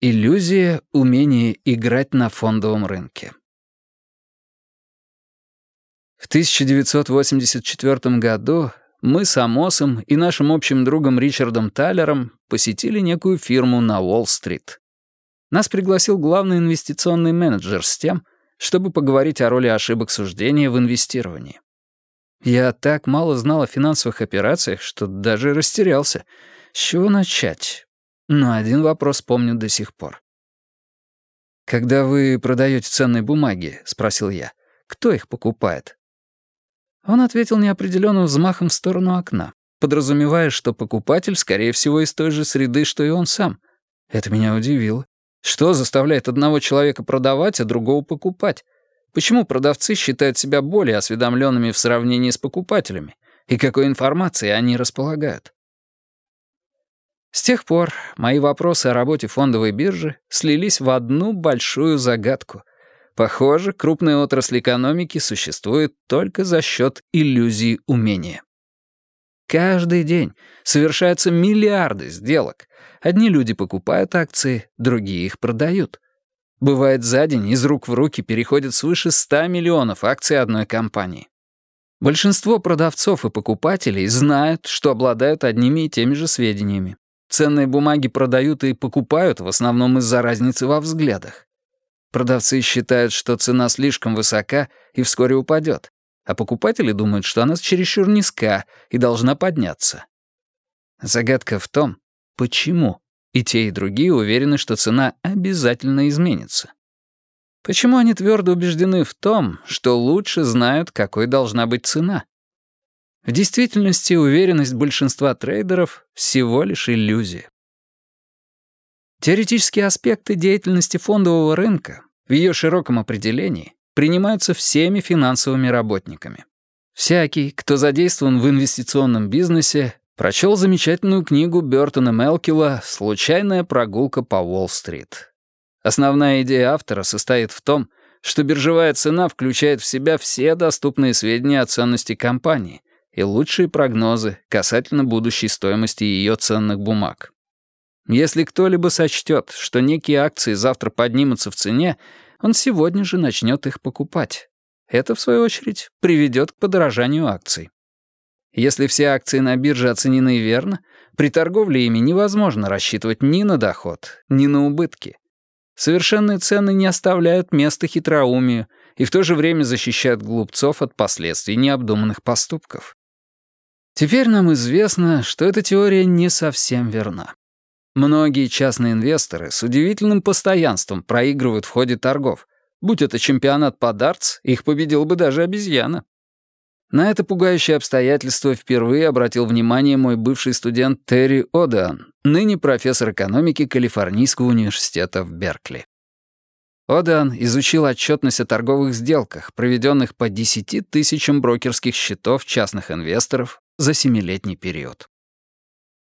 Иллюзия — умение играть на фондовом рынке. В 1984 году мы с Амосом и нашим общим другом Ричардом Талером посетили некую фирму на Уолл-стрит. Нас пригласил главный инвестиционный менеджер с тем, чтобы поговорить о роли ошибок суждения в инвестировании. Я так мало знал о финансовых операциях, что даже растерялся. С чего начать? Но один вопрос помню до сих пор. «Когда вы продаете ценные бумаги», — спросил я, — «кто их покупает?» Он ответил неопределенным взмахом в сторону окна, подразумевая, что покупатель, скорее всего, из той же среды, что и он сам. Это меня удивило. Что заставляет одного человека продавать, а другого покупать? Почему продавцы считают себя более осведомленными в сравнении с покупателями? И какой информацией они располагают? С тех пор мои вопросы о работе фондовой биржи слились в одну большую загадку. Похоже, крупная отрасль экономики существует только за счет иллюзии умения. Каждый день совершаются миллиарды сделок. Одни люди покупают акции, другие их продают. Бывает, за день из рук в руки переходят свыше 100 миллионов акций одной компании. Большинство продавцов и покупателей знают, что обладают одними и теми же сведениями. Ценные бумаги продают и покупают в основном из-за разницы во взглядах. Продавцы считают, что цена слишком высока и вскоре упадет, а покупатели думают, что она чересчур низка и должна подняться. Загадка в том, почему и те, и другие уверены, что цена обязательно изменится. Почему они твердо убеждены в том, что лучше знают, какой должна быть цена? В действительности уверенность большинства трейдеров — всего лишь иллюзия. Теоретические аспекты деятельности фондового рынка в ее широком определении принимаются всеми финансовыми работниками. Всякий, кто задействован в инвестиционном бизнесе, прочел замечательную книгу Бёртона Мелкила «Случайная прогулка по Уолл-стрит». Основная идея автора состоит в том, что биржевая цена включает в себя все доступные сведения о ценности компании, и лучшие прогнозы касательно будущей стоимости ее ценных бумаг. Если кто-либо сочтет, что некие акции завтра поднимутся в цене, он сегодня же начнет их покупать. Это, в свою очередь, приведет к подорожанию акций. Если все акции на бирже оценены верно, при торговле ими невозможно рассчитывать ни на доход, ни на убытки. Совершенные цены не оставляют места хитроумию и в то же время защищают глупцов от последствий необдуманных поступков. Теперь нам известно, что эта теория не совсем верна. Многие частные инвесторы с удивительным постоянством проигрывают в ходе торгов. Будь это чемпионат по дартс, их победил бы даже обезьяна. На это пугающее обстоятельство впервые обратил внимание мой бывший студент Терри Одеан, ныне профессор экономики Калифорнийского университета в Беркли. Одеан изучил отчетность о торговых сделках, проведенных по 10 тысячам брокерских счетов частных инвесторов за семилетний период.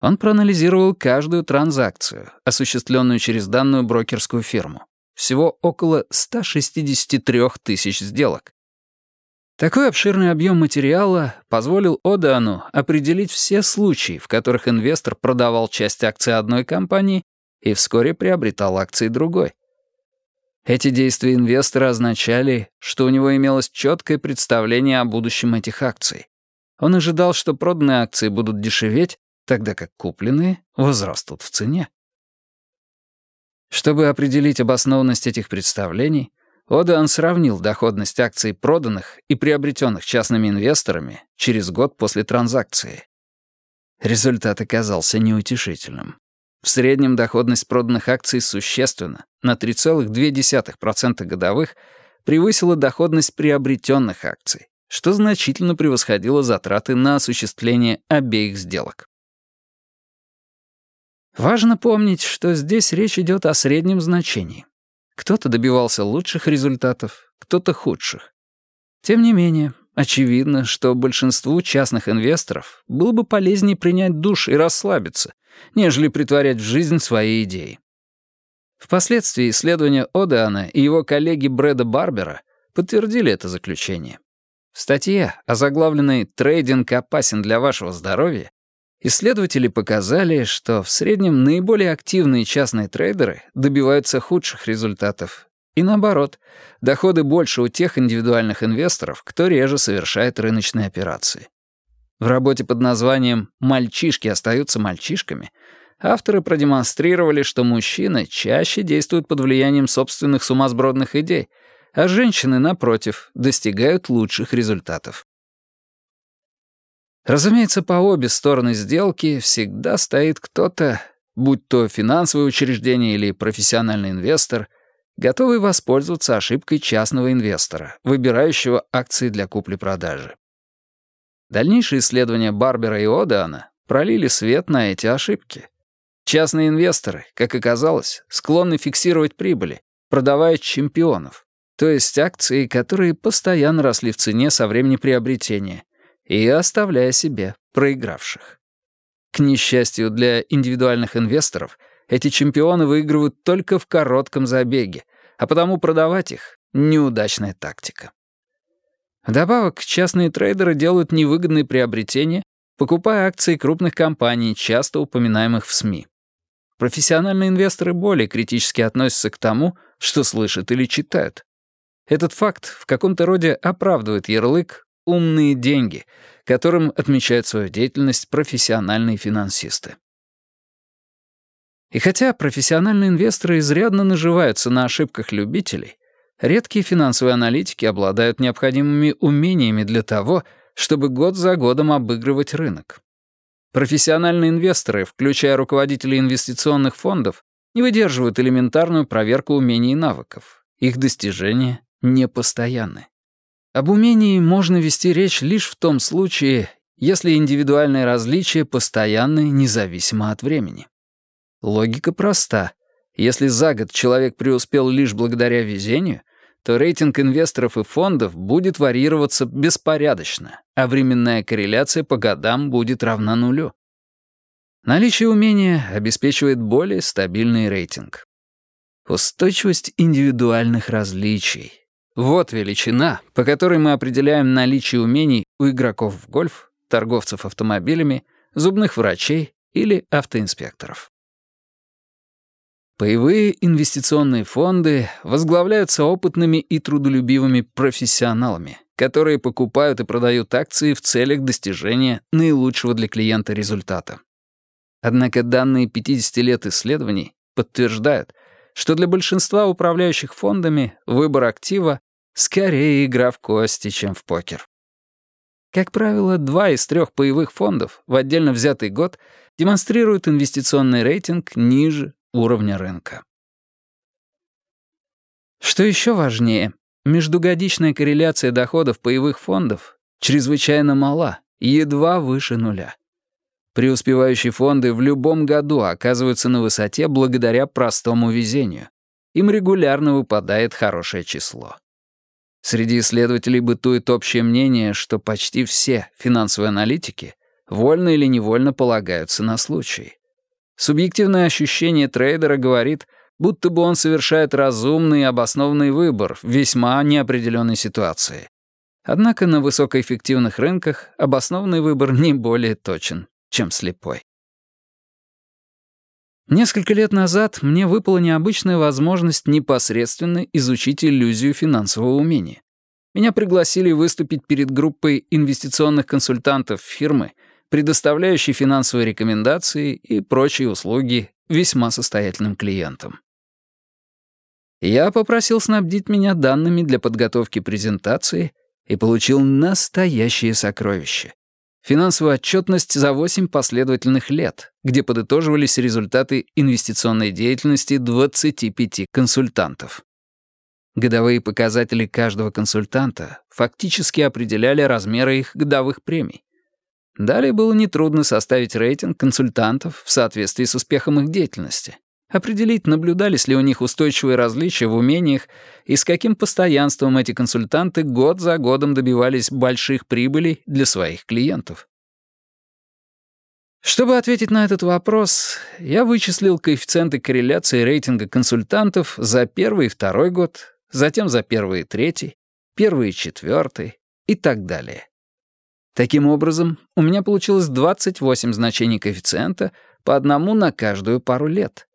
Он проанализировал каждую транзакцию, осуществленную через данную брокерскую фирму. Всего около 163 тысяч сделок. Такой обширный объем материала позволил Одану определить все случаи, в которых инвестор продавал часть акций одной компании и вскоре приобретал акции другой. Эти действия инвестора означали, что у него имелось четкое представление о будущем этих акций. Он ожидал, что проданные акции будут дешеветь, тогда как купленные возрастут в цене. Чтобы определить обоснованность этих представлений, Одаан сравнил доходность акций проданных и приобретенных частными инвесторами через год после транзакции. Результат оказался неутешительным. В среднем доходность проданных акций существенно, на 3,2% годовых, превысила доходность приобретенных акций что значительно превосходило затраты на осуществление обеих сделок. Важно помнить, что здесь речь идет о среднем значении. Кто-то добивался лучших результатов, кто-то худших. Тем не менее, очевидно, что большинству частных инвесторов было бы полезнее принять душ и расслабиться, нежели притворять в жизнь свои идеи. Впоследствии исследования Одеана и его коллеги Брэда Барбера подтвердили это заключение. В статье, озаглавленной «Трейдинг опасен для вашего здоровья», Исследователи показали, что в среднем наиболее активные частные трейдеры добиваются худших результатов. И наоборот, доходы больше у тех индивидуальных инвесторов, кто реже совершает рыночные операции. В работе под названием «Мальчишки остаются мальчишками» авторы продемонстрировали, что мужчины чаще действуют под влиянием собственных сумасбродных идей, а женщины, напротив, достигают лучших результатов. Разумеется, по обе стороны сделки всегда стоит кто-то, будь то финансовое учреждение или профессиональный инвестор, готовый воспользоваться ошибкой частного инвестора, выбирающего акции для купли-продажи. Дальнейшие исследования Барбера и Одеана пролили свет на эти ошибки. Частные инвесторы, как оказалось, склонны фиксировать прибыли, продавая чемпионов, то есть акции, которые постоянно росли в цене со времени приобретения, и оставляя себе проигравших. К несчастью для индивидуальных инвесторов, эти чемпионы выигрывают только в коротком забеге, а потому продавать их — неудачная тактика. Вдобавок, частные трейдеры делают невыгодные приобретения, покупая акции крупных компаний, часто упоминаемых в СМИ. Профессиональные инвесторы более критически относятся к тому, что слышат или читают. Этот факт в каком-то роде оправдывает ярлык умные деньги, которым отмечают свою деятельность профессиональные финансисты. И хотя профессиональные инвесторы изрядно наживаются на ошибках любителей, редкие финансовые аналитики обладают необходимыми умениями для того, чтобы год за годом обыгрывать рынок. Профессиональные инвесторы, включая руководителей инвестиционных фондов, не выдерживают элементарную проверку умений и навыков. Их достижения непостоянны. Об умении можно вести речь лишь в том случае, если индивидуальные различия постоянны независимо от времени. Логика проста. Если за год человек преуспел лишь благодаря везению, то рейтинг инвесторов и фондов будет варьироваться беспорядочно, а временная корреляция по годам будет равна нулю. Наличие умения обеспечивает более стабильный рейтинг. Устойчивость индивидуальных различий вот величина, по которой мы определяем наличие умений у игроков в гольф, торговцев автомобилями, зубных врачей или автоинспекторов. Паевые инвестиционные фонды возглавляются опытными и трудолюбивыми профессионалами, которые покупают и продают акции в целях достижения наилучшего для клиента результата. Однако данные 50 лет исследований подтверждают, что для большинства управляющих фондами выбор актива скорее игра в кости, чем в покер. Как правило, два из трех паевых фондов в отдельно взятый год демонстрируют инвестиционный рейтинг ниже уровня рынка. Что еще важнее, междугодичная корреляция доходов паевых фондов чрезвычайно мала, едва выше нуля. Преуспевающие фонды в любом году оказываются на высоте благодаря простому везению. Им регулярно выпадает хорошее число. Среди исследователей бытует общее мнение, что почти все финансовые аналитики вольно или невольно полагаются на случай. Субъективное ощущение трейдера говорит, будто бы он совершает разумный и обоснованный выбор в весьма неопределенной ситуации. Однако на высокоэффективных рынках обоснованный выбор не более точен, чем слепой. Несколько лет назад мне выпала необычная возможность непосредственно изучить иллюзию финансового умения. Меня пригласили выступить перед группой инвестиционных консультантов фирмы, предоставляющей финансовые рекомендации и прочие услуги весьма состоятельным клиентам. Я попросил снабдить меня данными для подготовки презентации и получил настоящее сокровище финансовую отчетность за 8 последовательных лет, где подытоживались результаты инвестиционной деятельности 25 консультантов. Годовые показатели каждого консультанта фактически определяли размеры их годовых премий. Далее было нетрудно составить рейтинг консультантов в соответствии с успехом их деятельности определить, наблюдались ли у них устойчивые различия в умениях и с каким постоянством эти консультанты год за годом добивались больших прибылей для своих клиентов. Чтобы ответить на этот вопрос, я вычислил коэффициенты корреляции рейтинга консультантов за первый и второй год, затем за первый и третий, первый и четвертый и так далее. Таким образом, у меня получилось 28 значений коэффициента по одному на каждую пару лет.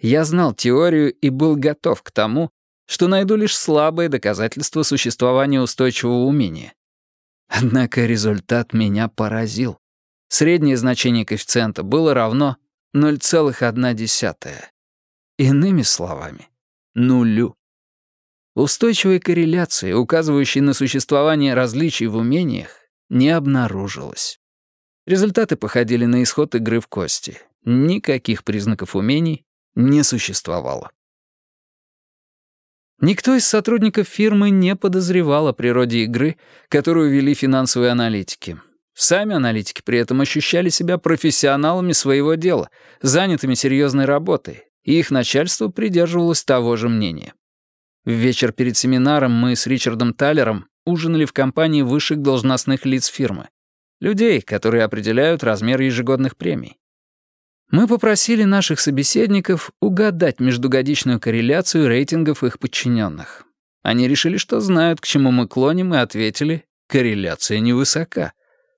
Я знал теорию и был готов к тому, что найду лишь слабое доказательство существования устойчивого умения. Однако результат меня поразил. Среднее значение коэффициента было равно 0,1. Иными словами, нулю. Устойчивой корреляции, указывающей на существование различий в умениях, не обнаружилось. Результаты походили на исход игры в кости. Никаких признаков умений не существовало. Никто из сотрудников фирмы не подозревал о природе игры, которую вели финансовые аналитики. Сами аналитики при этом ощущали себя профессионалами своего дела, занятыми серьезной работой, и их начальство придерживалось того же мнения. В вечер перед семинаром мы с Ричардом Таллером ужинали в компании высших должностных лиц фирмы. Людей, которые определяют размер ежегодных премий. Мы попросили наших собеседников угадать междугодичную корреляцию рейтингов их подчиненных. Они решили, что знают, к чему мы клоним, и ответили, корреляция невысока.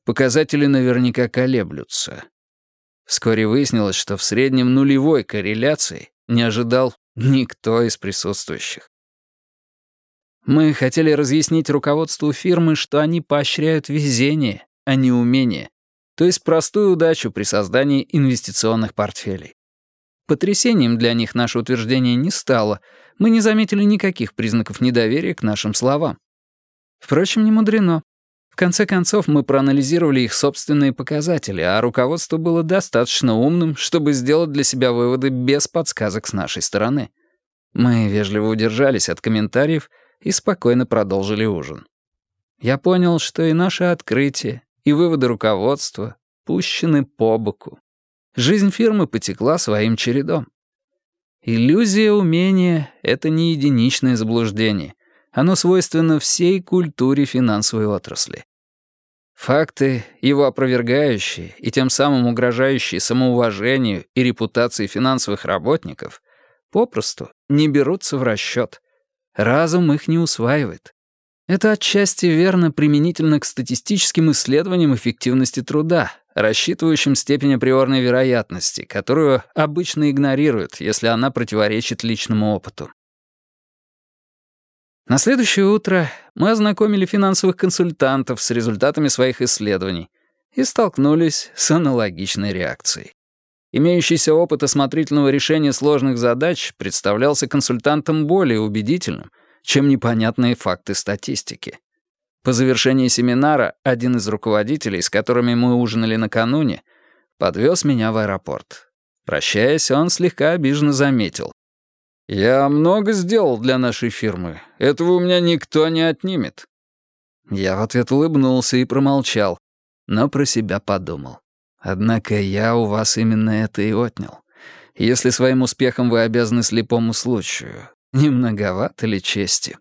Показатели наверняка колеблются. Вскоре выяснилось, что в среднем нулевой корреляции не ожидал никто из присутствующих. Мы хотели разъяснить руководству фирмы, что они поощряют везение, а не умение, то есть простую удачу при создании инвестиционных портфелей. Потрясением для них наше утверждение не стало, мы не заметили никаких признаков недоверия к нашим словам. Впрочем, не мудрено. В конце концов, мы проанализировали их собственные показатели, а руководство было достаточно умным, чтобы сделать для себя выводы без подсказок с нашей стороны. Мы вежливо удержались от комментариев и спокойно продолжили ужин. Я понял, что и наше открытие, и выводы руководства пущены по боку. Жизнь фирмы потекла своим чередом. Иллюзия умения — это не единичное заблуждение. Оно свойственно всей культуре финансовой отрасли. Факты, его опровергающие и тем самым угрожающие самоуважению и репутации финансовых работников, попросту не берутся в расчет. Разум их не усваивает. Это отчасти верно применительно к статистическим исследованиям эффективности труда, рассчитывающим степень априорной вероятности, которую обычно игнорируют, если она противоречит личному опыту. На следующее утро мы ознакомили финансовых консультантов с результатами своих исследований и столкнулись с аналогичной реакцией. Имеющийся опыт осмотрительного решения сложных задач представлялся консультантам более убедительным — чем непонятные факты статистики. По завершении семинара один из руководителей, с которыми мы ужинали накануне, подвез меня в аэропорт. Прощаясь, он слегка обиженно заметил. «Я много сделал для нашей фирмы. Этого у меня никто не отнимет». Я в ответ улыбнулся и промолчал, но про себя подумал. Однако я у вас именно это и отнял. Если своим успехом вы обязаны слепому случаю, не многовато ли чести?